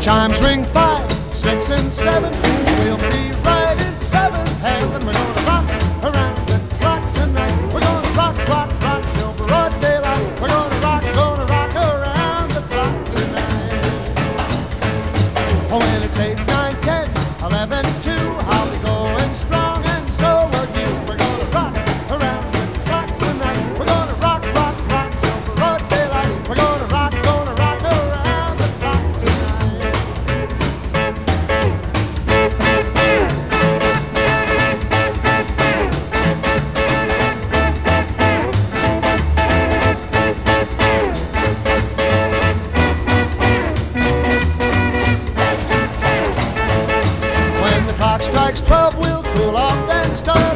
chimes ring five, six, and seven, we'll be right in seventh heaven. We're gonna rock around the clock tonight. We're gonna rock, rock, rock till broad daylight. We're gonna rock, gonna rock around the clock tonight. Oh, when it's eight, nine, ten, eleven, We'll cool off and start.